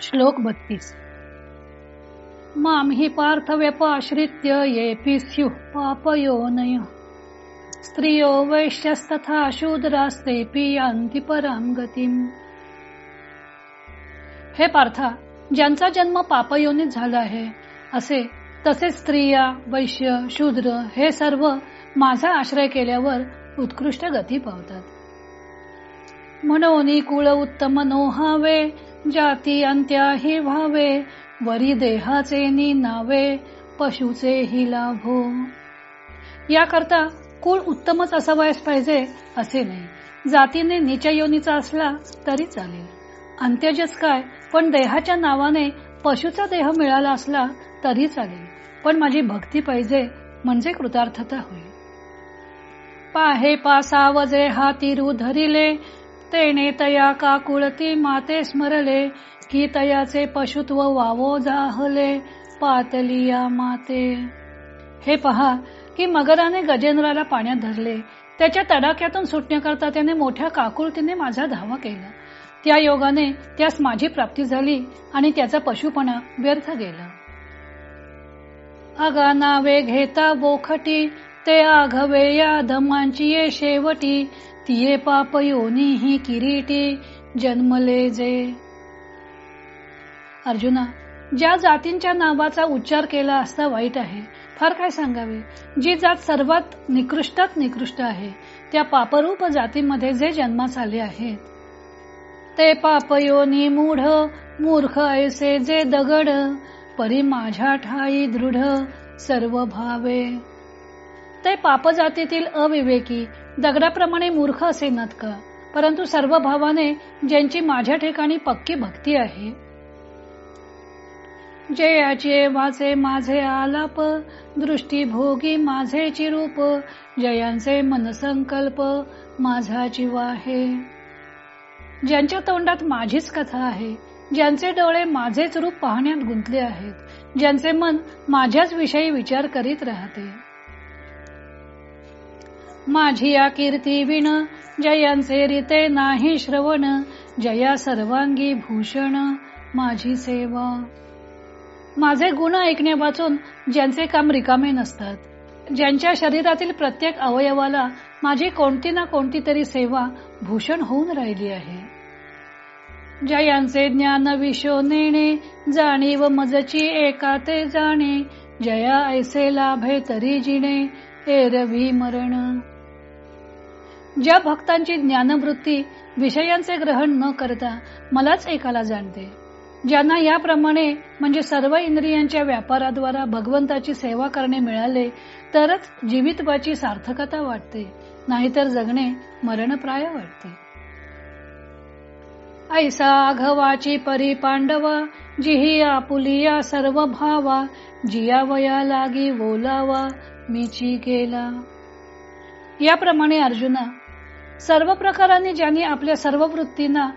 श्लोक बत्तीस. माम हि पार्थ व्यपाश्रित्य ये स्युः पापयोनय स्त्रियो वैश्यस्तथा शूद्रास्तेपि यान्ति पराम गतीम. हे पार्था ज्यांचा जन्म पापयोनीत झाला आहे असे तसेच स्त्रिया वैश्य शूद्र हे सर्व माझा आश्रय केल्यावर उत्कृष्ट गती पावतात. म्हणून कुळ उत्तम नोहावे जाती अंत्याही व्हावे वरी देहाचे नि नावे पशुचे हि लाभो. याकरता कुळ उत्तमच असावयास पाहिजे असे नाही. जातीने नीच योनीचा असला तरी चालेल. अंत्यजच काय? पण देहाच्या नावाने पशुचा देह मिळाला असला तरी चालेल. पण माझी भक्ती पाहिजे म्हणजे कृतार्थता होईल. पाहे पासावजे हाती धरिले तेने तया काकुळती माते स्मरले की तयाचे पशुत्व वावो जाहले पातलिया माते. हे पहा की मगराने गजेंद्राला पाण्यात धरले. त्याच्या तडाख्यातून सुटण्याकरता त्याने मोठ्या काकुळतीने माझा धावा केला. त्या योगाने त्यास माझी प्राप्ती झाली आणि त्याचा पशुपणा व्यर्थ गेला. अगा नावे घेता बोखटी ते आघवे या धमांची ये शेवटी. तिये पाप योनी ही किरीटी जन्मले जे. अर्जुना ज्या जातींच्या नावाचा उच्चार केला असता वाईट आहे फार काय सांगावे? जी जात सर्वात निकृष्टात निकृष्ट आहे त्या पापरूप जातीमध्ये जे जन्मास आले आहेत. ते पापयोनी मूढ मूर्ख ऐसे जे दगड परी माझ्या ठाई दृढ सर्व भावे. ते पापजातीतील अविवेकी दगडाप्रमाणे मूर्ख असे नत का परंतु सर्व भावाने ज्यांची माझ्या ठिकाणी पक्की भक्ती आहे. जयाचे वाचे माझे आलाप दृष्टी भोगी माझे चिरूप जयांचे मनसंकल्प माझा जीव आहे. ज्यांच्या तोंडात माझीच कथा आहे ज्यांचे डोळे माझेच रूप पाहण्यात गुंतले आहेत ज्यांचे मन माझ्याच विषयी विचार करीत राहते. माझी या कीर्ती विण जयांचे रीते नाही श्रवण जया सर्वांगी भूषण माझी सेवा. माझे गुण ऐकण्या वाचून ज्यांचे काम रिकामे नसतात ज्यांच्या शरीरातील प्रत्येक अवयवाला माझी कोणती ना कोणती तरी सेवा भूषण होऊन राहिली आहे. जयांचे ज्ञान विशो नेणे जाणीव मजची एका ते जाणे जया ऐसे लाभे तरी जिणे एरवी मरण. ज्या भक्तांची ज्ञानवृत्ती विषयांचे ग्रहण न करता मलाच एकाला जाणते. ज्यांना याप्रमाणे म्हणजे सर्व इंद्रियांच्या व्यापाराद्वारा भगवंताची सेवा करणे मिळाले तरच जीवितवाची सार्थकता वाटते नाहीतर जगणे मरणप्राय वाटते. ऐसा आघवाची परी पांडवा जिही आपुलिया सर्व भावा जिया वया लागी बोलावा मीची गेला याप्रमाणे अर्जुना सर्व प्रकाराने ज्यांनी आपल्या सर्व वृत्तींना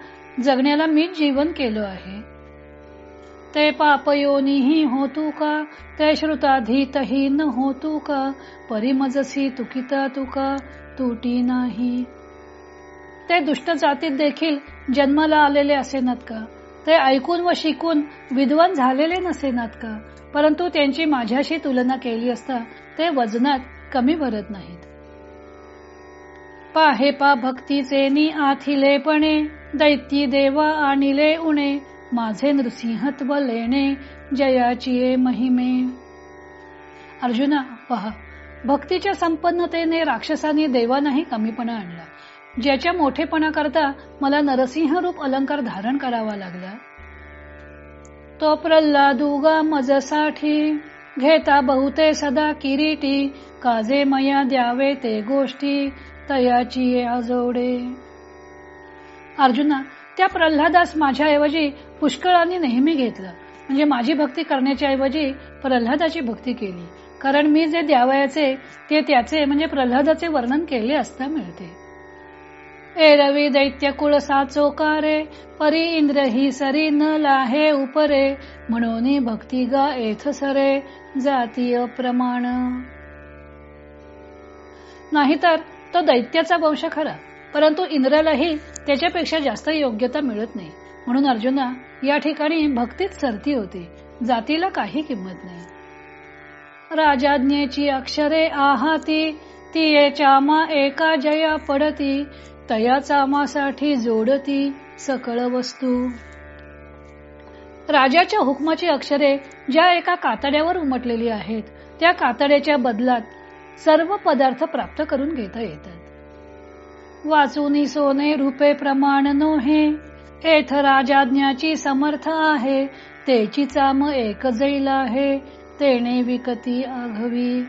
जगण्याला मीच जीवन केलं आहे. ते पापयोनीही होतू का? ते श्रुताधीतही न होतू का? परिमजसी तुकिता तुका तुटी नाही. ते दुष्ट जातीत देखील जन्माला आलेले असेनात का? ते ऐकून व शिकून विद्वान झालेले नसेनात का? परंतु त्यांची माझ्याशी तुलना केली असता ते वजनात कमी भरत नाहीत. पाहे पा भक्तीचे नि आथिलेपणे दैत्य देवा आणिले उणे माझे नृसिंहत्व लेणे जयाची महिमे. अर्जुना पहा भक्तीच्या संपन्नतेने राक्षसांनी देवानाही कमीपणा आणला. ज्याच्या मोठेपणा करता मला नरसिंह रूप अलंकार धारण करावा लागला. तो प्रल्हादुगा मजसाठी घेता बहुते सदा किरीटी काजे मया द्यावे ते गोष्टी तयाची आजोडे अर्जुना त्या प्रल्हादास माझ्याऐवजी पुष्कळांनी नेहमी घेतलं. म्हणजे माझी भक्ती करण्याच्या ऐवजी प्रल्हादाची भक्ती केली. कारण मी जे द्यावयाचे ते त्याचे म्हणजे प्रल्हादाचे वर्णन केले असता मिळते. एरवी दैत्य कुळ साचोकारे परी इंद्र ही सरी न लाहे उपरे. म्हणून भक्ती गा एथ सरे. जातीय प्रमाण. नाहीतर तो दैत्याचा वंश खरा परंतु इंद्रालाही त्याच्यापेक्षा जास्त योग्यता मिळत नाही. म्हणून अर्जुना या ठिकाणी भक्तीत सरती होते. जातीला काही किंमत नाही. राजाज्ञेची अक्षरे आहाती ती चामा एका जया पडती तया चामासाठी जोडती सकळ वस्तू. राजाच्या हुकमाची अक्षरे ज्या एका कातड्यावर उमटलेली आहेत त्या कातड्याच्या बदलात सर्व पदार्थ प्राप्त करून घेता येतात. वाचूनी सोने रूपे प्रमाण नोहे एथ राजाज्ञाची समर्थ आहे तेची चाम एक जैल आहे तेने विकती आघवी.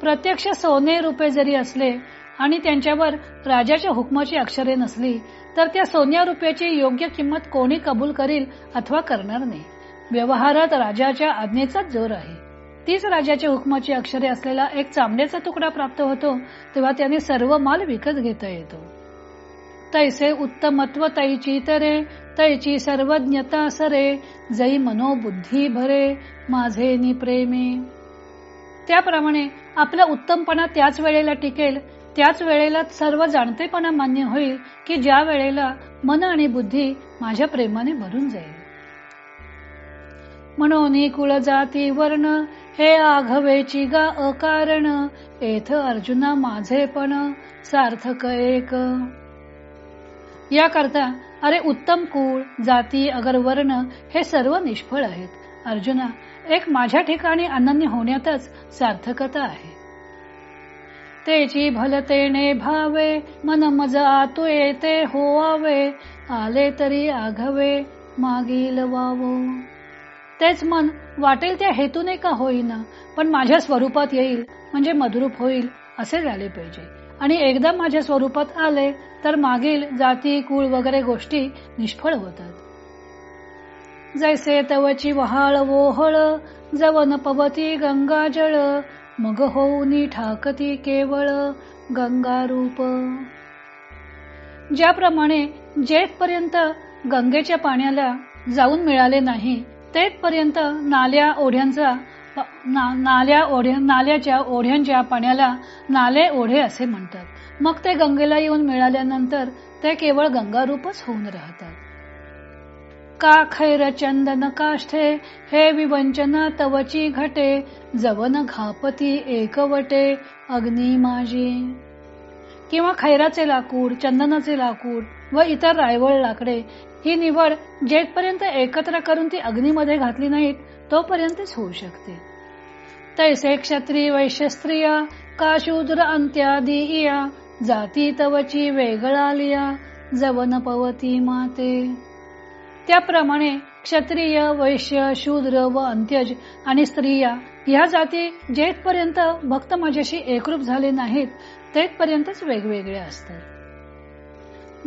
प्रत्यक्ष सोने रूपे जरी असले आणि त्यांच्यावर राजाच्या हुकमाची अक्षरे नसली तर त्या सोन्या रुपयाची योग्य किंमत कोणी कबूल करील अथवा करणार नाही. व्यवहारात राजाच्या आज्ञेचाच जोर आहे. तीच राजाच्या हुकमाची अक्षरे असलेला एक चांबड्याचा तुकडा प्राप्त होतो तेव्हा त्याने सर्व माल विकत घेता येतो. तैसे उत्तमत्व तैची तरे तैची सर्वज्ञता सरे जै मनोबुद्धी भरे माझे नि प्रेमी. त्याप्रमाणे आपला उत्तमपणा त्याच वेळेला टिकेल त्याच वेळेला सर्व जाणतेपणा मान्य होईल की ज्या वेळेला मन आणि बुद्धी माझ्या प्रेमाने भरून जाईल. म्हणून कुळ जाती वर्ण हे आघवेची गा अकारण येथ अर्जुना माझे पण सार्थक एक. याकरता अरे उत्तम कुळ जाती अगर वर्ण हे सर्व निष्फळ आहेत. अर्जुना एक माझ्या ठिकाणी अनन्य होण्यातच सार्थकता आहे. तेची भलतेने भावे मन मज आतू येते होवावे आले तरी आघवे मागील वावो. तेच मन वाटेल त्या हेतूने का होईना पण माझ्या स्वरूपात येईल म्हणजे मदरूप होईल असे झाले पाहिजे. आणि एकदा माझ्या स्वरूपात आले तर मागील जाती कुळ वगैरे गोष्टी निष्फळ होतात. जैसे तवची वहाळ वोहळ जवन पवती गंगा जळ मग होऊनी ठाकती केवळ गंगा रूप. ज्याप्रमाणे जेठपर्यंत गंगेच्या पाण्याला जाऊन मिळाले नाही तेथपर्यंत नाल्या ओढ्यांचा ना, नाल्या ओढ्या नाल्याच्या ओढ्यांच्या पाण्याला नाले ओढे असे म्हणतात. मग ते गंगेला येऊन मिळाल्यानंतर ते केवळ गंगारूपच होऊन राहतात. का खैर चंदन काष्ठे हे विवंचना तवची घटे जवन घापती एकवटे अग्नी माझी. किंवा खैराचे लाकूड चंदनाचे लाकूड व इतर रायवळ लाकडे ही निवड जेथपर्यंत एकत्र करून ती अग्नीमध्ये घातली नाहीत तोपर्यंतच होऊ शकते. तैसे क्षत्रिय वैश्य स्त्रिया का शूद्र अंत्यादी इया जाती तवची वेगळा लिया जवन पवती माते. त्याप्रमाणे क्षत्रिय वैश्य शूद्र व अंत्यज आणि स्त्रिया या जाती जेथपर्यंत भक्त माझ्याशी एकरूप झाले नाहीत तेथपर्यंतच वेगवेगळ्या असतात.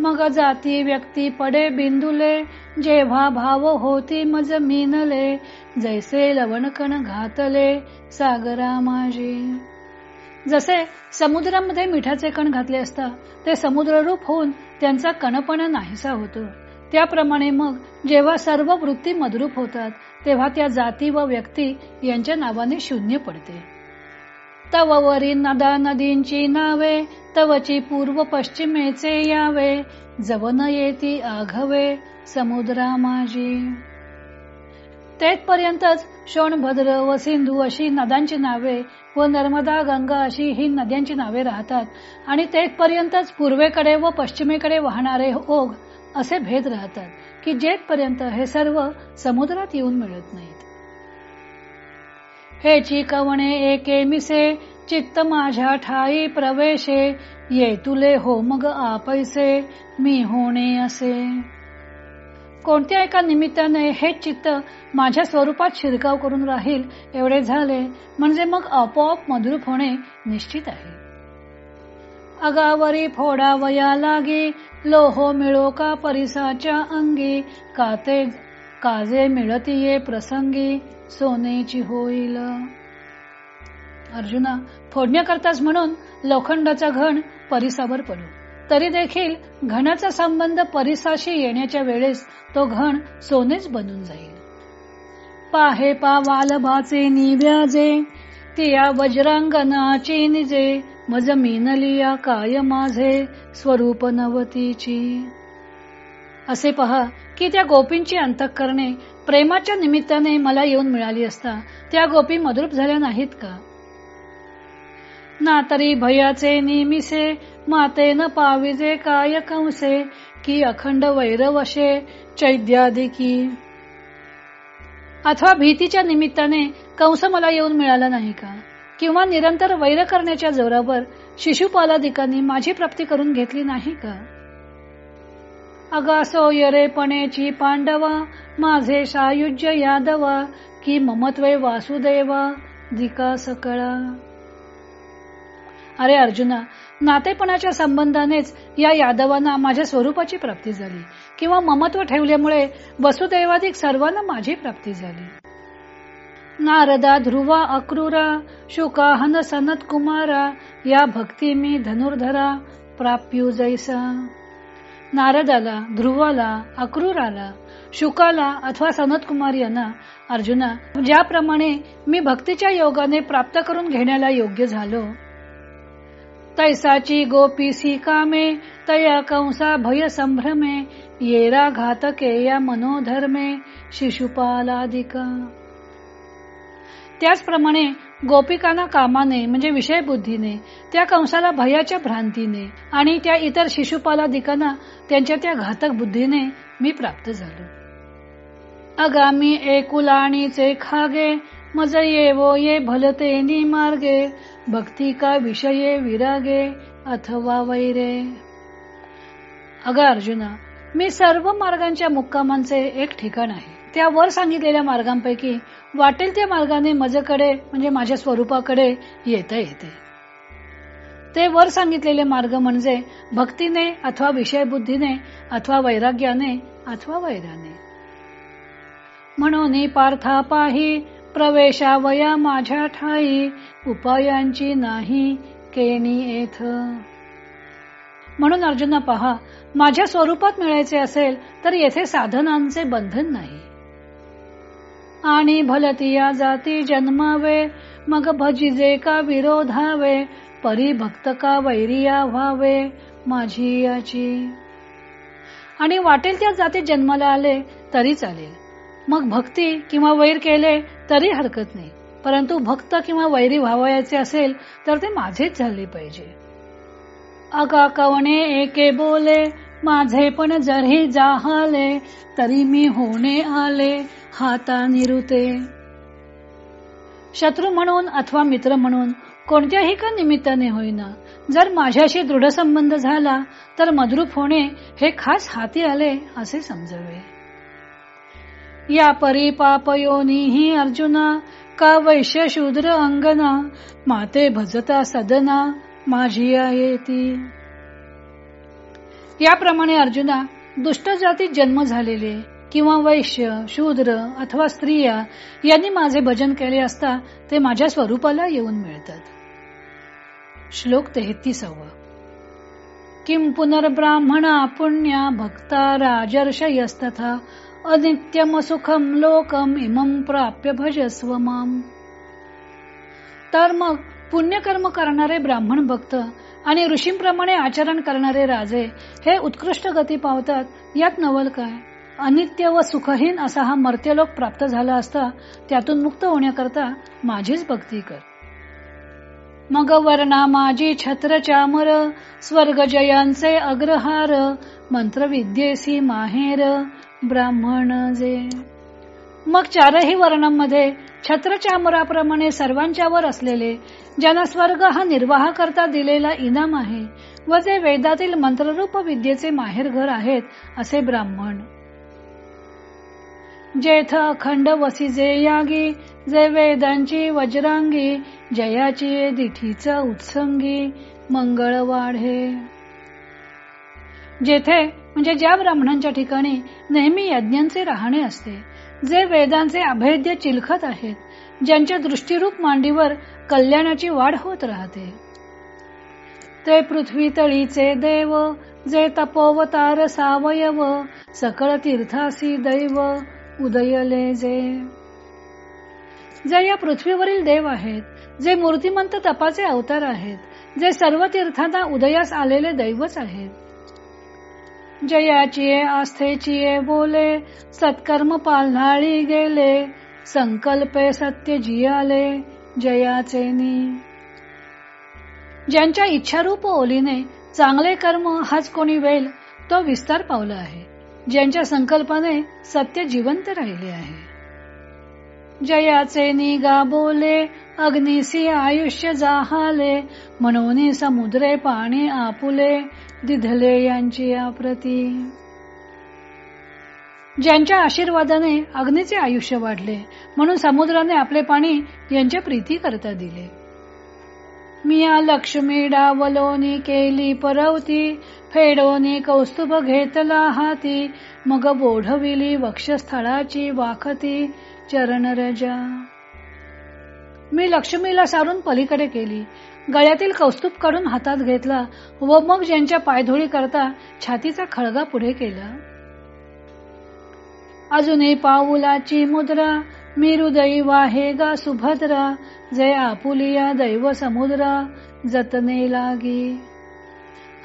मग जाती व्यक्ती पडे बिंदुले जेव्हा भाव होती मज मीनले जैसे लवणकण घातले सागरा माझी जसे समुद्रामध्ये मिठाचे कण घातले असता ते समुद्ररूप होऊन त्यांचा कणपणा नाहीसा होतो. त्याप्रमाणे मग जेव्हा सर्व वृत्ती मदरूप होतात तेव्हा त्या जाती व व्यक्ती यांच्या नावाने शून्य पडते. तववरी नदा नदींची नावे तवची पूर्व पश्चिमेचे यावे. जवन येती आघवे समुद्रा माझी तेथपर्यंतच शोणभद्र व सिंधू अशी नद्यांची नावे व नर्मदा गंगा अशी ही नद्यांची नावे राहतात. आणि तेथपर्यंतच पूर्वेकडे व पश्चिमेकडे वाहणारे ओघ असे भेद राहतात की जेथपर्यंत हे सर्व समुद्रात येऊन मिळत नाहीत. हे कवणे एके मिसे चित्त माझ्या ठाई प्रवेशे ये तुले हो मग आपैसे मी होणे असे. कोणत्या एका निमित्ताने हे चित्त माझ्या स्वरूपात शिरकाव करून राहील एवढे झाले म्हणजे मग आपोआप मधुरूप होणे निश्चित आहे. अगावरी फोडावया लागे लोहो मिळो का परिसाच्या अंगी काते काजे मिळतीये प्रसंगी सोनेची होईल. अर्जुना फोडण्याकरताच म्हणून लोखंडाचा घण परिसावर पडू. तरी देखील घणाचा संबंध परिसाशी येण्याच्या वेळेस तो घण सोनेच बनून जाईल. पाहे पा वालभाचे निव्याजे तिया वज्रांगणाची निजे मज मिनलिया काय माझे स्वरूप नवतीची. असे पहा की त्या गोपींची अंतकरणे प्रेमाच्या निमित्ताने मला येऊन मिळाली असता त्या गोपी मद्रूप झाल्या नाहीत का? ना तरी भयाचे निमिसे माते न पाविजे काय कंसे की अखंड वैरवशे चैद्यादिकी अथवा भीतीच्या निमित्ताने कंस मला येऊन मिळाला नाही का? किंवा निरंतर वैर करण्याच्या जोरावर शिशुपालादिकांनी माझी प्राप्ती करून घेतली नाही का? अगासो यरेपणेची पांडवा माझे सायुज्य यादवा की ममत्वे वासुदेवा दिका सकळा. अरे अर्जुना नातेपणाच्या संबंधानेच या यादवांना माझ्या स्वरूपाची प्राप्ती झाली किंवा ममत्व ठेवल्यामुळे वसुदैवाधिक सर्वांना माझी प्राप्ती झाली. नारदा ध्रुवा अक्रूरा शुकाहन सनत कुमारा या भक्ती मी धनुर्धरा प्राप्यू जैसा. नारदाला ध्रुवाला अक्रूराला शुकाला अथवा सनत कुमार यांना अर्जुना ज्याप्रमाणे मी भक्तीच्या योगाने प्राप्त करून घेण्याला योग्य झालो. तैसाची गोपीसी कामे तया कंसा भय संभ्रमे येरा घातके या मनोधर्मे शिशुपालादिका. त्याचप्रमाणे गोपिकांना कामाने म्हणजे विषय बुद्धीने त्या कंसाला भयाच्या भ्रांतीने आणि त्या इतर शिशुपालादिकांना त्यांच्या त्या घातक बुद्धीने मी प्राप्त झालो. अगामी एकुलाणीचे खागे मज येवो ये भलते नि मार्गे भक्ती का विषये विरागे अथवा वैरे. अग अर्जुना मी सर्व मार्गांच्या मुक्कामांचे एक ठिकाण आहे. त्या वर सांगितलेल्या मार्गांपैकी वाटेल त्या मार्गाने मजेकडे म्हणजे माझ्या स्वरूपाकडे येता येते. ते वर सांगितलेले मार्ग म्हणजे भक्तीने अथवा विषय बुद्धीने अथवा वैराग्याने अथवा वैराने. म्हणून पार्था पाही प्रवेशावया माझ्या ठाई उपायांची नाही केणी येथ. म्हणून अर्जुना पहा माझ्या स्वरूपात मिळायचे असेल तर येथे साधनांचे बंधन नाही. आणि भलतिया जाती जन्मावे. मग भजिजे का विरोधावे परी भक्त का वैरिया व्हावे माझी याची. आणि वाटेल त्या जाती जन्माला आले तरी चालेल. मग भक्ती किंवा वैर केले तरी हरकत नाही. परंतु भक्त किंवा वैरी व्हावयाचे असेल तर ते माझेच झाले पाहिजे. अगा कवणे एके बोले माझे पण जरी जाहाले तरी मी होणे आले हाता निरुते शत्रू म्हणून अथवा मित्र म्हणून कोणत्याही का निमित्ताने होईना. जर माझ्याशी दृढ संबंध झाला तर मद्रूप होणे हे खास हाती आले असे समजावे. या परी पापयोनीही अर्जुना का वैश्य शूद्र अंगना माते भजता सदना माझी येती याप्रमाणे अर्जुना दुष्ट जातीत जन्म झालेले किंवा वैश्य शूद्र अथवा स्त्रिया यांनी माझे भजन केले असता ते माझ्या स्वरूपाला येऊन मिळतात. श्लोक तेहतीसावा. किम पुनर्ब्राह्मणा पुण्या भक्ता राजर्षयस्तथा अनित्यम सुखम लोकम इमम प्राप्य भजस्व माम. तर मग पुण्यकर्म करणारे ब्राह्मण भक्त आणि ऋषींप्रमाणे आचरण करणारे राजे हे उत्कृष्ट गती पावतात यात नवल काय? अनित्य व सुखहीन असा हा मर्त्यलोक प्राप्त झाला असता त्यातून मुक्त होण्याकरता माझीच भक्ती कर. मग वर्णा माझी छत्र चामर स्वर्ग जयांचे अग्रहार मंत्रविद्येसी माहेर ब्राह्मण जे मग चारही वर्णांमध्ये छत्रचामराप्रमाणे सर्वांच्यावर असलेले ज्यांना स्वर्ग हा निर्वाह करता दिलेला इनाम आहे व जे वेदातील मंत्ररूप विद्येचे माहेर घर आहेत असे ब्राह्मण. जेथ अखंड वसी जे यागी जे वेदांची वज्रांगी जयाची दिठीचा उत्संगी मंगळ वाढे. जेथे म्हणजे ज्या ब्राह्मणांच्या ठिकाणी नेहमी यज्ञांचे राहणे असते जे वेदांचे अभेद्य चिलखत आहेत ज्यांच्या दृष्टीरूप मांडीवर कल्याणाची वाढ होत राहते. ते पृथ्वी तळीचे देव जे तपोवतार सावयव सकळ तीर्थासी दैव उदयले जे. जे या पृथ्वीवरील देव आहेत जे मूर्तिमंत तपाचे अवतार आहेत जे सर्व तीर्थांना उदयास आलेले दैवच आहेत जयाची आस्थेची बोले सत्कर्म पालनाळी गेले संकल्पे सत्य जियाले जयाचे ज्यांच्या इच्छारूप ओलीने चांगले कर्म हाच कोणी वेल तो विस्तार पावला आहे. ज्यांच्या संकल्पाने सत्य जिवंत राहिले आहे. जयाचे निगा बोले अग्निसी आयुष्य जाहाले म्हणून समुद्रे पाणी आपुले दिधले यांची प्रती ज्यांच्या आशीर्वादाने अग्नीचे आयुष्य वाढले म्हणून समुद्राने आपले पाणी यांच्या प्रीती करता दिले. मिया लक्ष्मी डावलोनी केली परवती फेडोनी कौस्तुभ घेतला हाती मग बोढविली वक्षस्थळाची वाखती चरण रजा मी लक्ष्मीला सारून पलीकडे केली. गळ्यातील कौस्तुभ काढून हातात घेतला व मग ज्यांच्या पायधोळी करता छातीचा खळगा पुढे केला. अजूनही पाऊलाची मुद्रा मिरुदयी वाहे गा सुभद्रा जे आपुलिया दैव समुद्रा जतने लागी.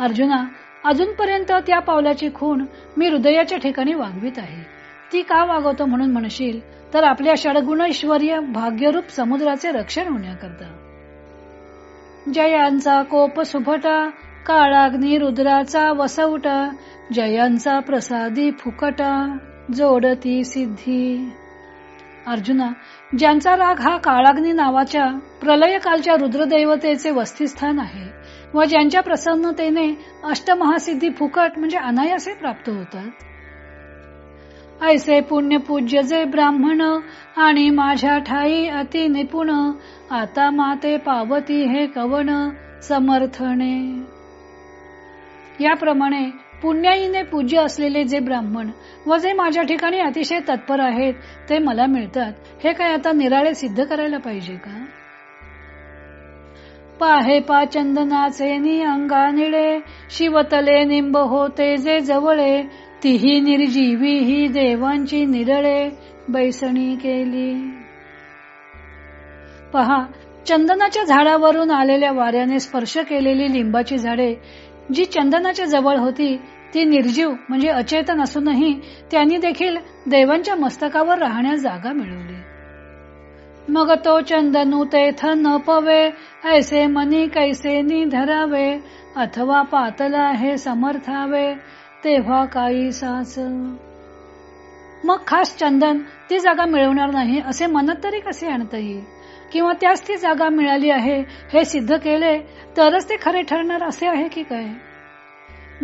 अर्जुना अजूनपर्यंत त्या पावलाची खूण मी हृदयाच्या ठिकाणी वागवित आहे. ती का वागवतो म्हणून म्हणशील? तर आपल्या षडगुण ऐश्वर्य भाग्यरूप समुद्राचे रक्षण होण्याकरता. जयांचा कोप सुभटा काळाग्नी रुद्राचा वसवटा जयांचा प्रसादी फुकटा जोडती सिद्धी. अर्जुना ज्यांचा राग हा काळाग्नी नावाच्या प्रलयकालच्या रुद्रदैवतेचे वस्तीस्थान आहे व ज्यांच्या प्रसन्नतेने अष्टमहासिद्धी फुकट म्हणजे अनायासे प्राप्त होतात ऐसे पुण्य पूज्य जे ब्राह्मण आणि माझ्या ठाई अति निपुण आता माते पावती हे कवन समर्थने. याप्रमाणे पुण्याईने पूज्य असलेले जे ब्राह्मण व जे माझ्या ठिकाणी अतिशय तत्पर आहेत ते मला मिळतात. हे काय आता निराळे सिद्ध करायला पाहिजे का? पाहे पा चंदनाचे नि अंगा निळे शिवतले निंब होते जे जवळे तिही निर्जीवी ही देवांची निरळे बैसणी केली. पहा चंदनाच्या झाडावरून आलेल्या वाऱ्याने स्पर्श केलेली लिंबाची झाडे जी चंदनाच्या जवळ होती ती निर्जीव म्हणजे अचेतन असूनही त्यांनी देखील देवांच्या मस्तकावर राहण्यास जागा मिळवली. मग तो चंदनू तेथ न पवे ऐसे मनी कैसे नि धरावे अथवा पातला हे समर्थावे तेव्हा काही साच मग खास चंदन ती जागा मिळवणार नाही असे मनात तरी कसे आणता येईल किंवा त्यास ती जागा मिळाली आहे हे सिद्ध केले तरच ते खरे ठरणार असे आहे की काय?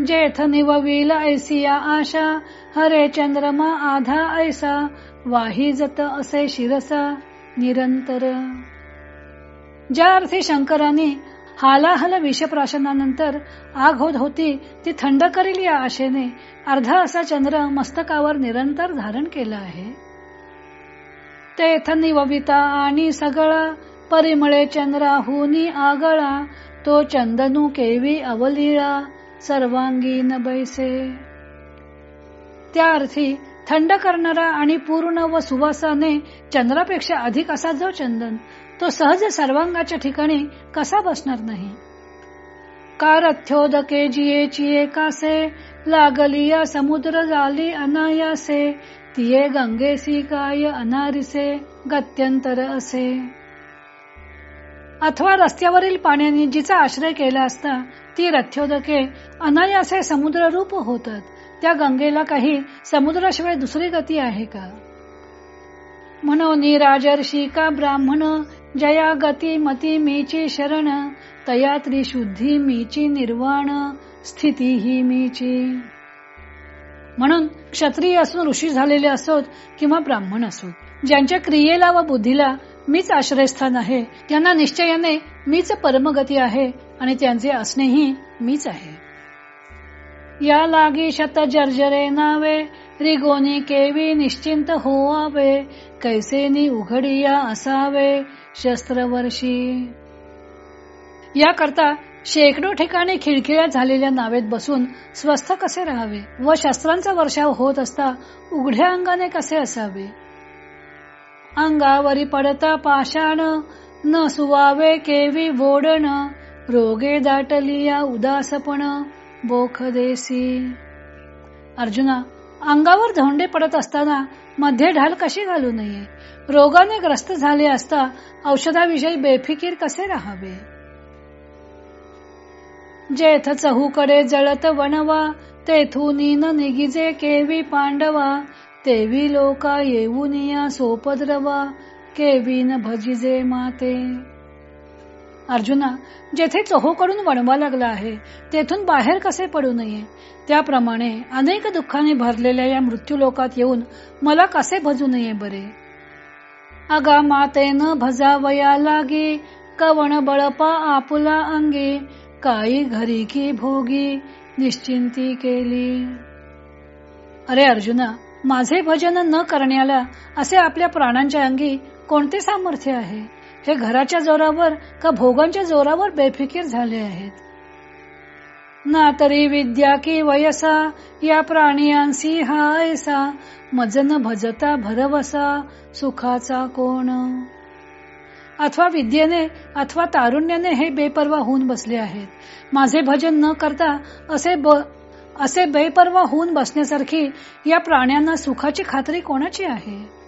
जेथ निवविल ऐसिया आशा हरे चंद्रमा आधा ऐसा वाही जत असे शिरसा निरंतर. ज्या अर्थी शंकरांनी हालाहल विषप्राशनानंतर आग होत होती ती थंड करील या आशेने अर्धा असा चंद्र मस्तकावर निरंतर धारण केला आहे. तेथ निवविता आणि सगळा परिमळे चंद्राहुनी आगळा तो चंदनू केवी अवलिळा सर्वांगीन बैसे. त्या अर्थी थंड करणारा आणि पूर्ण व सुवासाने चंद्रापेक्षा अधिक असा जो चंदन तो सहज सर्वांगाच्या ठिकाणी कसा बसणार नाही? कारथ्योदके जियेची एकासे लागली या समुद्र झाली अनायासे तिये गंगेसी काय अनारिसे गत्यंतर असे. अथवा रस्त्यावरील पाण्याने जिचा आश्रय केला असता ती रथ्योदके अनायासे समुद्र रूप होतात. त्या गंगेला काही समुद्राशिवाय दुसरी गती आहे का? म्हणून राजर्षी का ब्राह्मण जया गती मती मीची शरण तया त्रिशुद्धी मीची निर्वाण स्थिती ही मीची. म्हणून क्षत्रिय असून ऋषी झालेले असोत किंवा ब्राह्मण असोत ज्यांच्या क्रियेला व बुद्धीला मीच आश्रयस्थान आहे त्यांना निश्चयाने मीच परमगती आहे आणि त्यांचे असणेही मीच आहे. या लागी शत जर्जरे नावे रिगोनी केवी निश्चिंत होवावे कैसेनी उघडिया असावे शस्त्रवर्षी. या करता शेकडो ठिकाणी खिळखिळ्या झालेल्या नावेत बसून स्वस्थ कसे राहावे व शस्त्रांचा वर्षाव होत असता उघड्या अंगाने कसे असावे? अंगावरी पडता पाषाण न सुवावे केवी वोडण रोगे दाटलिया उदासपण. बोख देसी अर्जुना अंगावर धोंडे पडत असताना मध्ये ढाल कशी घालू नये? रोगाने ग्रस्त झाले असता औषधाविषयी बेफिकीर कसे राहावे? जेथ चहूकडे जळत वणवा तेथून न निगिजे केवी पांडवा तेवी लोका येऊन या सोपद्रवा केवीन भजिजे माते. अर्जुना जेथे चहोकडून वणवा लागला आहे तेथून बाहेर कसे पडू नये? त्याप्रमाणे अनेक दुःखाने भरलेल्या या मृत्यू लोकात येऊन मला कसे भजू नये बरे? अगा मातेन भजावया लागी कवण बळपा आपुला अंगी काही घरी की भोगी निश्चिंती केली. अरे अर्जुना माझे भजन न करण्याला असे आपल्या प्राणांच्या अंगी कोणते सामर्थ्य आहे? हे घराच्या जोरावर का भोगांच्या जोरावर बेफिकीर झाले आहेत? ना तरी विद्या की वयसा या प्राणियांसी हायसा मजन भजता भरवसा सुखाचा कोण? अथवा विद्येने अथवा तारुण्याने हे बेपरवा होऊन बसले आहेत. माझे भजन न करता असे ब असे बेपर्वा होऊन बसण्यासारखी या प्राण्यांना सुखाची खात्री कोणाची आहे?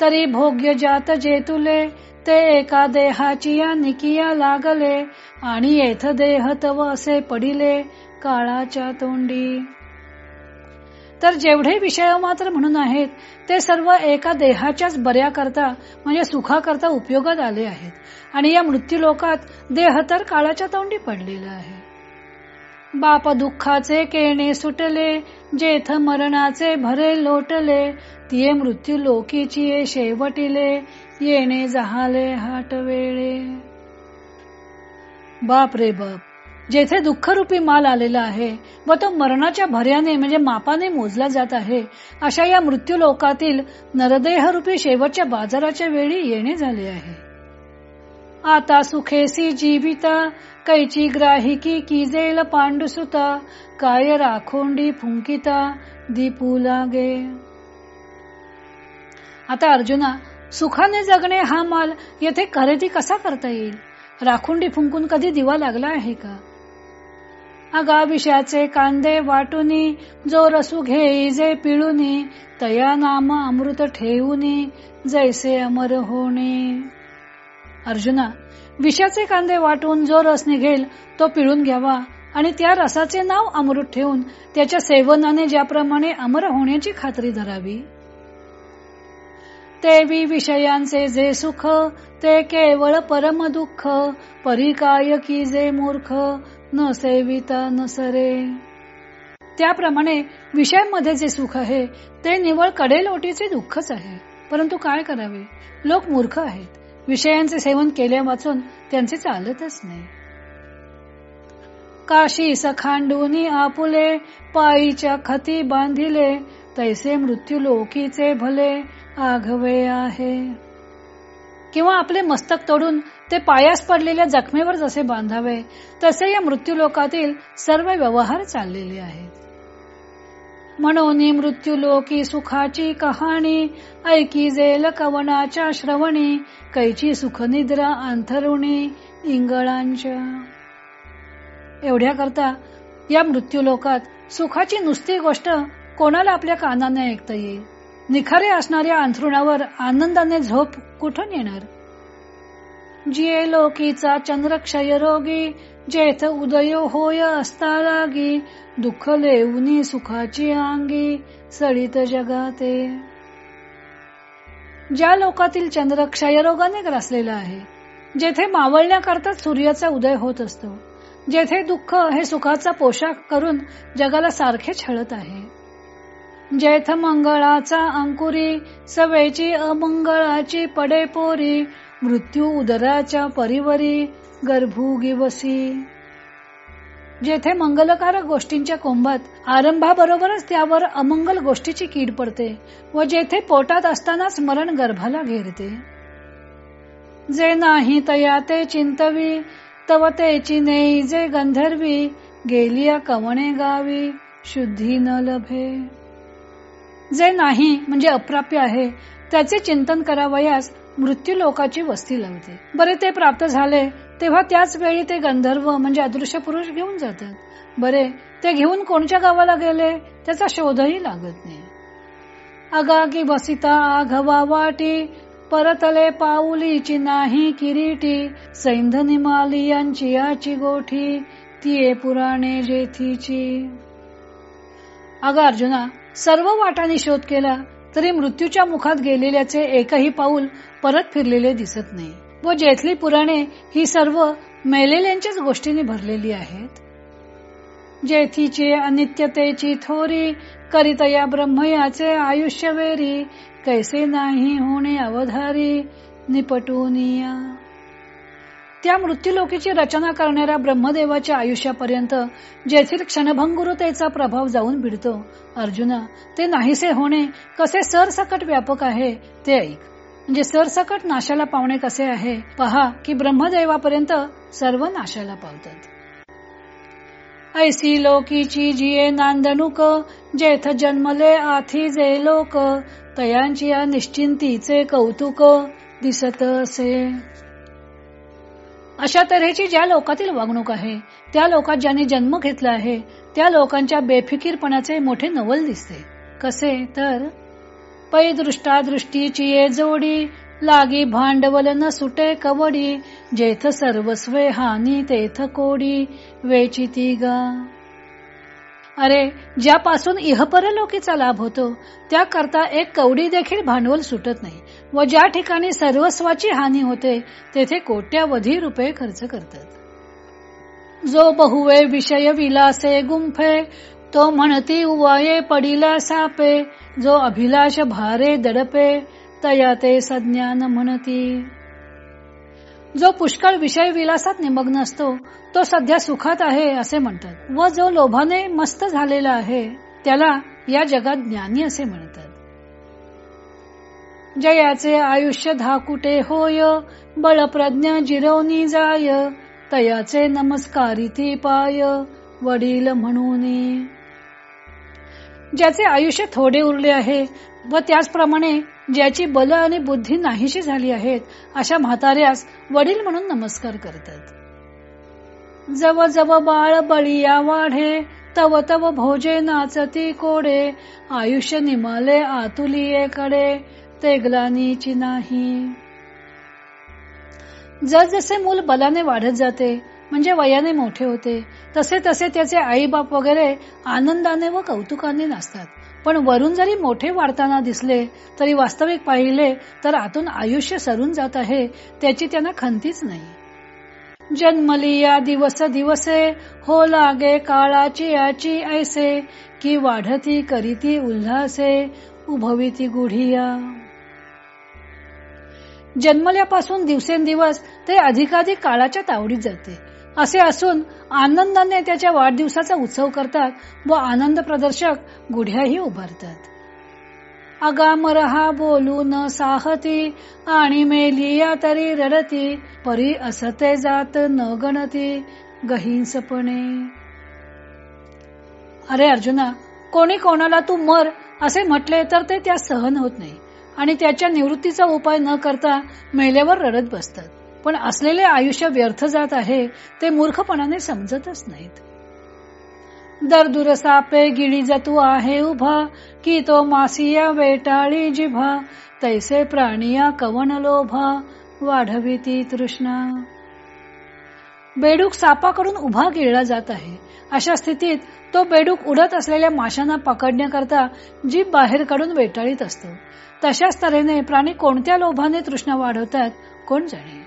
तरी भोग्य जात जे तुले ते एका देहाची या निकिया लागले आणि येथ देह तव असे पडिले काळाच्या तोंडी. तर जेवढे विषय मात्र म्हणून आहेत ते सर्व एका देहाच्याच बऱ्या करता म्हणजे सुखाकरता उपयोगात आले आहेत. आणि या मृत्यू लोकात देह तर काळाच्या तोंडी पडलेला आहे. बाप दुःखाचे केणे सुटले जेथ मरणाचे भरे लोटले तिये मृत्यू लोकीची शेवटिले येणे जहाले हाट वेळे. बाप रे बाप जेथे दुःखरूपी माल आलेला आहे व तो मरणाच्या भर्याने म्हणजे मापाने मोजला जात आहे अशा या मृत्यू लोकातील नरदेहरूपी शेवटच्या बाजाराच्या वेळी येणे झाले आहे. आता सुखेसी जीविता कैची ग्राहिकी किजेल पांडुसुता काय राखोंडी फुंकिता दीपू लागे. आता अर्जुना सुखाने जगणे हा माल येथे खरेदी कसा करता येईल? राखुंडी फुंकून कधी दिवा लागला आहे का? अगा विषाचे कांदे वाटुनी जो रसू घेई जे पिळुनी तया नाम अमृत ठेवूनी जैसे अमर होणे. अर्जुना विषाचे कांदे वाटून जो रस निघेल तो पिळून घ्यावा. आणि त्या रसाचे नाव अमृत ठेवून त्याच्या सेवनाने ज्याप्रमाणे अमर होण्याची खात्री धरावी. तेवी विषयांचे जे सुख ते केवळ परम दुःख परिकाय की जे मूर्ख न सेविता न सरे. त्याप्रमाणे विषयांमध्ये जे सुख आहे ते निवळ कडेलोटीचे दुःखच आहे. परंतु काय करावे? लोक मूर्ख आहेत. विषयांचे सेवन केल्या वाचून त्यांचे चालतच नाही. काशी सखांडूनी आपुले पायीच्या खती बांधिले तैसे मृत्यू लोकीचे भले. आघवे आहे. किंवा आपले मस्तक तोडून ते पायास पडलेल्या जखमेवर जसे बांधावे तसे या मृत्यूलोकातील सर्व व्यवहार चाललेले आहेत. म्हणून मृत्यू लोकी सुखाची कहाणी ऐकी जेल कवनाच्या श्रवणी कैची सुखनिद्रा अंथरुणी इंगळांच्या. एवढ्या करता या मृत्यू लोकात सुखाची नुसती गोष्ट कोणाला आपल्या कानाने ऐकता येईल? निखारे असणाऱ्या अंथरुणावर आनंदाने झोप कुठून येणार? जिये लोकीचा चंद्रक्षय रोगी जेथ उदय होय असता लागी दुःख लेऊनी सुखाची अंगी सळीत जगाते. ज्या लोकातील चंद्र क्षयरोगाने ग्रासलेला आहे जेथे मावळण्याकरता सूर्याचा उदय होत असतो जेथे दुःख हे सुखाचा पोशाख करून जगाला सारखे छळत आहे. जेथ मंगळाचा अंकुरी सवेची अमंगळाची पडे पोरी मृत्यू उदराच्या परिवरी गर्भुगी बसी जेथे मंगलकारक गोष्टींच्या कोंबात आरंभाबरोबरच त्यावर अमंगल गोष्टीची कीड पडते व जेथे पोटात असतानाच मरण गर्भाला घेरते. जे नाही तया ते चिंतवी तव तेची नेई जे गंधर्वी गेलिया कवणे गावी शुद्धी न लभे. जे नाही म्हणजे अप्राप्य आहे त्याचे चिंतन करावयास मृत्यू लोकाची वस्ती लावते बरे ते प्राप्त झाले तेव्हा त्याच वेळी ते गंधर्व म्हणजे अदृश्य पुरुष घेऊन जातात. बरे ते घेऊन कोणच्या गावाला गेले त्याचा शोधही लागत नाही. अगागी बसिता आघवा वाटी परतले पाऊलीची नाही किरीटी सैंधनी माली यांची याची गोठी ती पुराणे जेथीची. अग अर्जुना सर्व वाटाने शोध केला तरी मृत्यूच्या मुखात गेलेल्याचे एकही पाऊल परत फिरलेले दिसत नाही. व जेथली पुराणे ही सर्व मेलेल्यांच्याच गोष्टींनी भरलेली आहेत. जेथीची अनित्यतेची थोरी करीत या ब्रह्मयाचे आयुष्य वेरी कैसे नाही होणे अवधारी निपटूनिया त्या मृत्यूलोकीची रचना करणाऱ्या ब्रह्मदेवाच्या आयुष्यापर्यंत जेथील क्षणभंगुरतेचा प्रभाव जाऊन भिडतो. अर्जुना ते नाहीसे होणे कसे सरसकट व्यापक आहे ते ऐक. म्हणजे सरसकट नाशाला पावणे कसे आहे? पहा की ब्रह्मदेवापर्यंत सर्व नाशाला पावतात. ऐसी लोकीची जिये नांदणुक जेथ जन्मले आथी जे लोक तयांची या निश्चिंतीचे कौतुक दिसत असे. अशा तऱ्हेची ज्या लोकातील वागणूक आहे त्या लोकात ज्यांनी जन्म घेतला आहे त्या लोकांच्या बेफिकीरपणाचे मोठे नवल दिसते. कसे? तर पै दृष्टा दृष्टीची ये जोडी लागी भांडवल न सुटे कवडी जेथ सर्वस्वे हानी तेथ कोडी वेचिती गा. अरे ज्यापासून इहपरलोकीचा लाभ होतो त्या करता एक कवडी देखील भांडवल सुटत नाही व ज्या ठिकाणी सर्वस्वाची हानी होते तेथे कोट्यावधी रुपये खर्च करतात. जो बहुवे विषय विलासे गुंफे तो म्हणती उवाये पडिला सापे जो अभिलाष भारे दडपे तया ते सज्ञान म्हणती. जो पुष्कळ विषय विलासात निमग्न असतो तो सध्या सुखात आहे असे म्हणतात. व जो लोभाने मस्त झालेला आहे त्याला या जगात ज्ञानी असे म्हणतात. जयाचे आयुष्य धाकुटे होय बळप्रज्ञा जिरवणी जाय तयाचे नमस्कारिती पाय वडील म्हणून. ज्याचे आयुष्य थोडे उरले आहे व त्याचप्रमाणे ज्याची बल आणि बुद्धी नाहीशी झाली आहेत अशा म्हाताऱ्यास वडील म्हणून नमस्कार करतात. जव जव बाळ बळिया वाढे तव तव भोजे नाचती कोडे आयुष्य निमाले आतुलिये कडे ते ग्लानीची नाही. जसजसे मूल बलाने वाढत जाते म्हणजे वयाने मोठे होते तसे तसे त्याचे आई बाप वगैरे आनंदाने व कौतुकाने नाचतात. पण वरून जरी मोठे वाढताना दिसले तरी वास्तविक पाहिले तर आतून आयुष्य सरून जात आहे त्याची त्यांना खंतीच नाही. जन्मली या दिवस दिवसे हो लागे काळाची याची ऐसे की वाढती करीती उल्हासे उभविती गुढिया. जन्मल्यापासून दिवसेंदिवस ते अधिकाधिक काळाच्या तावडीत जाते. असे असून आनंदाने त्याच्या वाढदिवसाचा उत्सव करतात व आनंद प्रदर्शक गुढ्याही उभारतात. अगामरहा बोलू न साहती आणि मेलिया तरी रडती परी असते जात न गणती गहिंसपणे. अरे अर्जुना कोणी कोणाला तू मर असे म्हटले तर ते त्या सहन होत नाही आणि त्याच्या निवृत्तीचा उपाय न करता मेल्यावर रडत बसतात. पण असलेले आयुष्य व्यर्थ जात आहे ते मूर्खपणाने समजतच नाहीत. दर सापे गिळी जतू आहे उभा की तो मासिया वेटाळी जिभा तैसे प्राणिया कवन लोभा वाढवी ती तृष्णा. बेडूक सापाकडून उभा गिळला जात आहे. अशा स्थितीत तो बेडूक उडत असलेल्या माशांना पकडण्याकरता जीभ बाहेर काढून वेटाळीत असतो. तशाच तऱ्हेने प्राणी कोणत्या लोभाने तृष्णा वाढवतात कोण जाणे?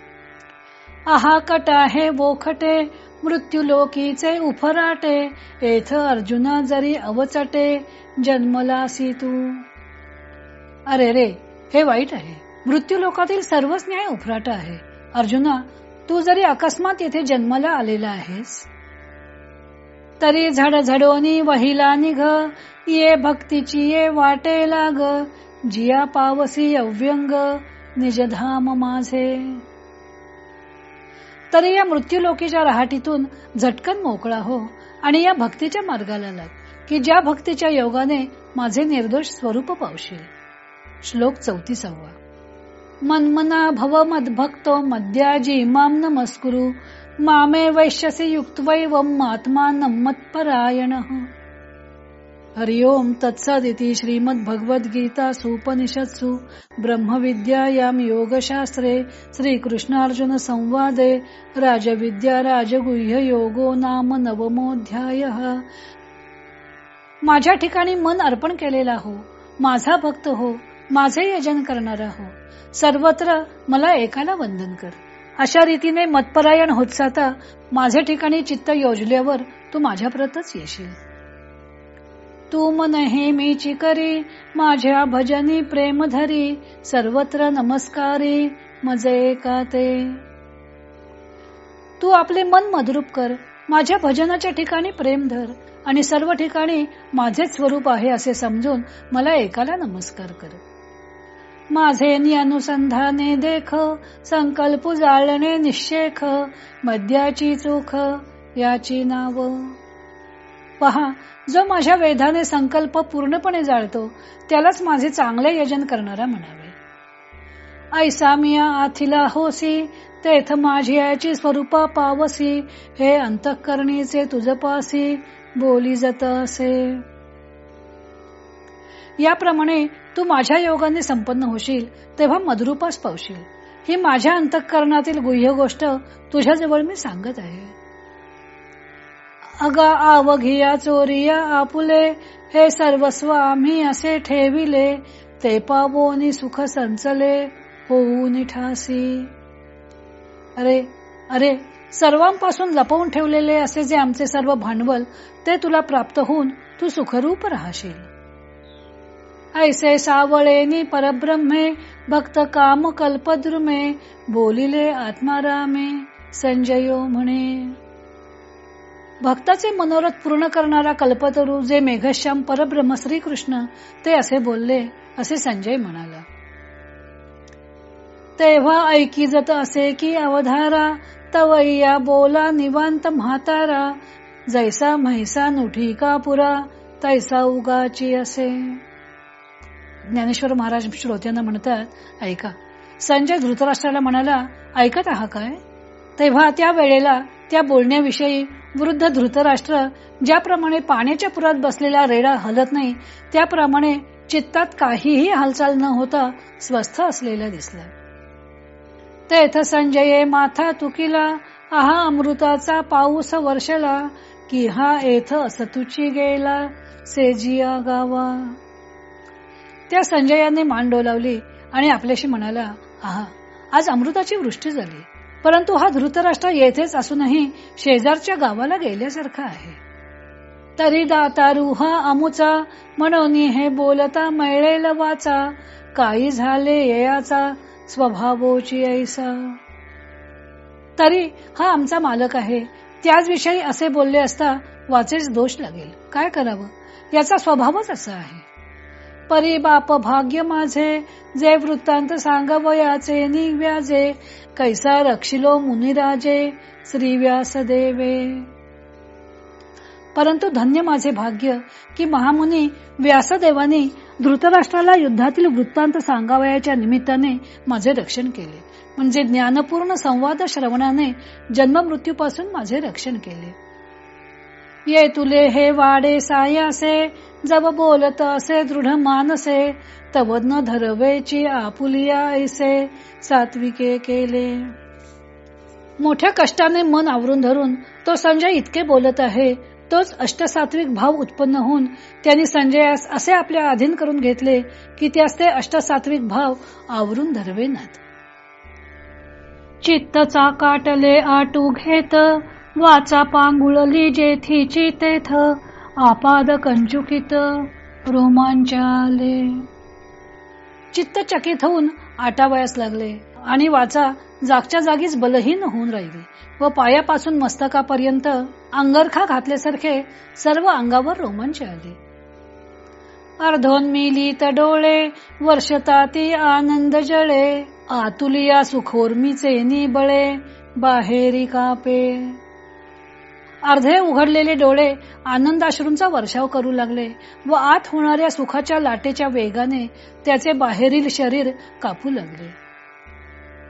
आहाकट आहे बोखटे मृत्यू लोकीचे उफराटे येथ अर्जुना जरी अवचटे जन्मलासी तू. अरे रे हे वाईट आहे. मृत्यू लोकातील सर्वच न्याय उफराट आहे. अर्जुना तू जरी अकस्मात येथे जन्माला आलेला आहेस तरी झड झडोनी वहिला निघ ये भक्तीची ये वाटे लाग जिया पावसी अव्यंग निजधाम माझे. तरी या मृत्यूलोकीच्या रहाटीतून झटकन मोकळा हो आणि या भक्तीच्या मार्गाला लाग की ज्या भक्तीच्या योगाने माझे निर्दोष स्वरूप पावशील. श्लोक चौतीसावा. मनमना भव मदभक्तो मद्याजी माम नमस्कुरु. मामे वैश्यसी युक्तवैव महात्मा नम्मत्परायण हरिओम तत्सदिती श्रीमद भगवद सुपनिषत्सु ब्रह्मविद्यायाम योगशास्त्रे श्रीकृष्णार्जुन संवादे राजविद्या राजगुह्य योगो नाम नवमोध्याय माझ्या ठिकाणी मन अर्पण केलेला हो माझा भक्त हो माझे यजन करणारा हो सर्वत्र मला एकाला वंदन कर. अशा रीतीने मतपरायण होत जाता माझ्या ठिकाणी चित्त योजल्यावर तू माझ्याप्रतच येशील. तू मन हेमीची करी माझ्या भजनी प्रेम धरी सर्वत्र नमस्कारी मजे का ते तू आपले मन मधुरूप कर माझ्या भजनाच्या ठिकाणी प्रेम धर आणि सर्व ठिकाणी माझेच स्वरूप आहे असे समजून मला एकाला नमस्कार कर. माझे अनुसंधाने देख संकल्प जाळणे निश्चेख मद्याची चोख याची नाव. पहा जो माझ्या वेधाने संकल्प पूर्णपणे जाळतो त्यालाच माझे चांगले यजन करणारा म्हणावे. ऐसा मिया आथिला होसी तेथ माझी याची स्वरूपा पावसी हे अंतःकरणीचे तुझ पासी बोली जात असे. याप्रमाणे तू माझ्या योगाने संपन्न होशील तेव्हा मधुरूपास पावशील. ही माझ्या अंतःकरणातील गुह्य गोष्ट तुझ्याजवळ मी सांगत आहे. अगा आवघिया चोरिया आपुले हे सर्वस्व आम्ही असे ठेविले ते पावोनी सुख संचले होऊन ठासी. अरे अरे सर्वांपासून लपवून ठेवलेले असे जे आमचे सर्व भांडवल ते तुला प्राप्त होऊन तू सुखरूप राहशील. ऐसे सावळेनी परब्रह्मे भक्त काम कल्पद्रुमे बोलिले आत्मारामे संजयो म्हणे. भक्ताचे मनोरथ पूर्ण करणारा कल्पतरू जे मेघश्याम परब्रह्म श्रीकृष्ण ते असे बोलले असे संजय म्हणाला. तेव्हा ऐकी जत असे की अवधारा तवैया बोला निवांत म्हातारा जैसा म्हैसा नुठी का पुरा तैसा उगाची असे. ज्ञानेश्वर महाराज श्रोत्यांना म्हणतात ऐका. संजय धृतराष्ट्राला म्हणाला ऐकत आहा काय? तेव्हा त्या वेळेला त्या बोलण्याविषयी वृद्ध धृतराष्ट्र ज्याप्रमाणे पाण्याच्या पुरात बसलेला रेडा हलत नाही त्याप्रमाणे चित्तात काहीही हालचाल न होता स्वस्थ असलेला दिसला. तेथ संजये माथा तुकिला आहा अमृताचा पाऊस वर्षला की हा येथ असतुची गेला सेजिया गावा. त्या संजयाने मान डोलावली आणि आपल्याशी म्हणाला आहा आज अमृताची वृष्टी झाली. परंतु हा धृतराष्ट्र येथेच असूनही शेजारच्या गावाला गेल्यासारखा आहे. तरी दाता रुहा अमुचा म्हणून हे बोलता मैळेल वाचा काही झाले येयाचा स्वभावोची ऐसा. तरी हा आमचा मालक आहे. त्याच विषयी असे बोलले असता वाचेच दोष लागेल. काय करावं? याचा स्वभावच असा आहे. परी बाप भाग्य माझे जे वृत्तांत सांगवयाचे निव्याजे कैसा रक्षिलो मुनिराजे श्री व्यास देवे परंतु धन्य माझे भाग्य की महामुनी व्यासदेवानी धृतराष्ट्राला युद्धातील वृत्तांत सांगावयाच्या निमित्ताने माझे रक्षण केले. म्हणजे ज्ञानपूर्ण संवाद श्रवणाने जन्म मृत्यूपासून माझे रक्षण केले. ये तुले हे वाडे सायासे जब बोलत असे दृढ मानसे तवज्ञ धरवेची आपुलिया ऐसे सात्विके केले. मोठ्या कष्टाने मन आवरून धरून तो संजय इतके बोलत आहे तोच अष्टसात्विक भाव उत्पन्न होऊन त्यांनी संजयास असे आपल्या अधीन करून घेतले की त्यास ते अष्टसात्विक भाव आवरून धरवेनात चित्तचा काटले आटू घेत वाचा पांगुळली जेथीची तेथ आपाद कंचुकित रोमांचाले. चित्त चकित होऊन आटावयास लागले आणि वाचा जागच्या जागीच बलहीन होऊन राहिली व पायापासून मस्तकापर्यंत अंगरखा घातल्यासारखे सर्व अंगावर रोमांच आले. अर्धोन्मिलित डोळे वर्षताती आनंद जळे आतुलिया सुखोर्मीचे निबळे बाहेरी कापे. अर्धे उघडलेले डोळे आनंदाश्रूंचा वर्षाव करू लागले व आत होणाऱ्या सुखाच्या लाटेच्या वेगाने त्याचे बाहेरील शरीर कापू लागले.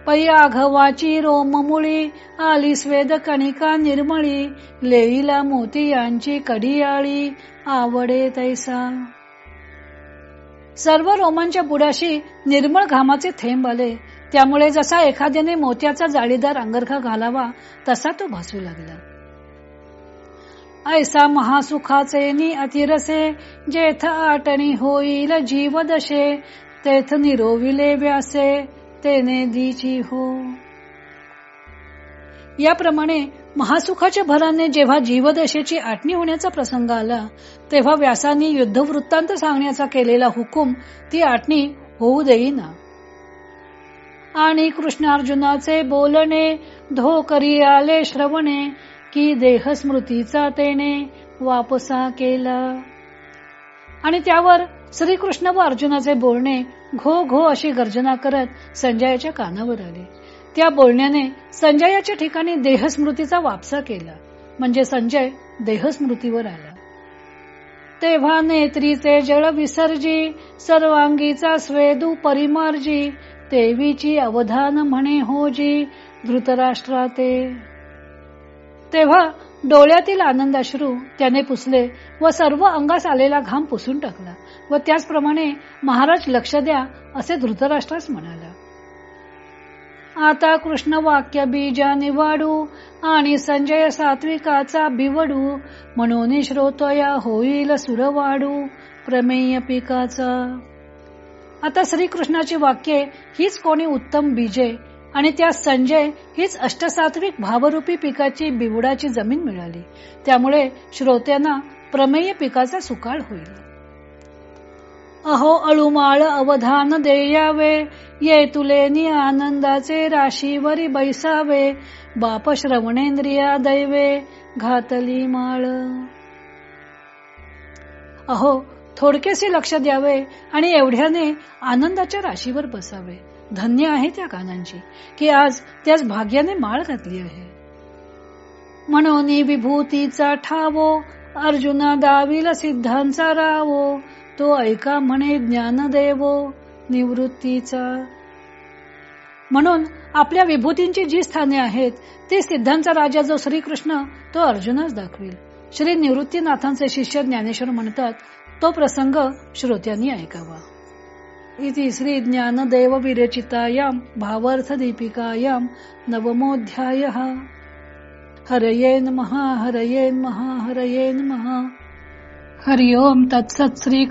पयाघवाची रोममुळी आली स्वेद कणिका निर्मळी लेईला मोती यांची कडियाळी आवडे तैसा. सर्व रोमांच्या बुडाशी निर्मळ घामाचे थेंब आले. त्यामुळे जसा एखाद्याने मोत्याचा जाळीदार अंगरखा घालावा तसा तो भासू लागला. ऐसा महासुखाचे नि अतिरसे जेथ आटणी होईल जीव दशे तेथ निरोविले व्यासे तेने दीची हो. याप्रमाणे महासुखाच्या भराने जेव्हा जीवदशेची आटणी होण्याचा प्रसंग आला तेव्हा व्यासानी युद्धवृत्तांत सांगण्याचा केलेला हुकूम ती आटणी होऊ देईना. आणि कृष्णार्जुनाचे बोलणे धोकरी आले श्रवणे की देह स्मृतीचा तेने वापसा केला. आणि त्यावर श्रीकृष्ण व अर्जुनाचे बोलणे घो घो अशी गर्जना करत संजयाच्या कानावर आले. त्या बोलण्याने संजयाच्या ठिकाणी देहस्मृतीचा वापसा केला. म्हणजे संजय देहस्मृतीवर आला. तेव्हा नेत्रीचे जळ विसर्जी सर्वांगीचा स्वेदू परिमार्जी देवीची अवधान म्हणे होजी धृतराष्ट्राते. तेव्हा डोळ्यातील आनंदाश्रू त्याने पुसले व सर्व अंगास आलेला घाम पुसून टाकला व त्याचप्रमाणे महाराज लक्ष द्या असे धृतराष्ट्रास म्हणाला. आता कृष्ण वाक्य बीजा निवाडू आणि संजय सात्विकाचा बिवडू म्हणून श्रोतया होईल सुरवाडू प्रमेय पिकाचा. आता श्रीकृष्णाची वाक्ये हीच कोणी उत्तम बीजे आणि त्या संजय हीच अष्टसात्विक भावरूपी पिकाची बिवडाची जमीन मिळाली. त्यामुळे श्रोत्यांना प्रमेय पिकाचा सुकाळ होईल. अहो अळुमाळ अवधान देयावे ये तुलेनी आनंदाचे राशीवरी बैसावे बाप श्रवणेंद्रिया दैवे घातली माळ. अहो थोडकेसे लक्ष द्यावे आणि एवढ्याने आनंदाच्या राशीवर बसावे. धन्य आहे त्या कानांची की आज त्याच भाग्याने माळ घातली आहे. म्हणून विभूतीचा ठावो अर्जुना दाविल सिद्धांचा रावो तो ऐका म्हणे ज्ञान देवो निवृत्तीचा. म्हणून आपल्या विभूतींची जी स्थाने आहेत ती सिद्धांचा राजा जो श्रीकृष्ण तो अर्जुनच दाखवेल. श्री निवृत्तीनाथांचे शिष्य ज्ञानेश्वर म्हणतात तो प्रसंग श्रोत्यांनी ऐकावा. इति श्री ज्ञानदेव विरचितायाम भावार्थ दीपिकायाम नवमोध्याय हरये महा हरये महा हरये महा हरि ओम तत्सत श्री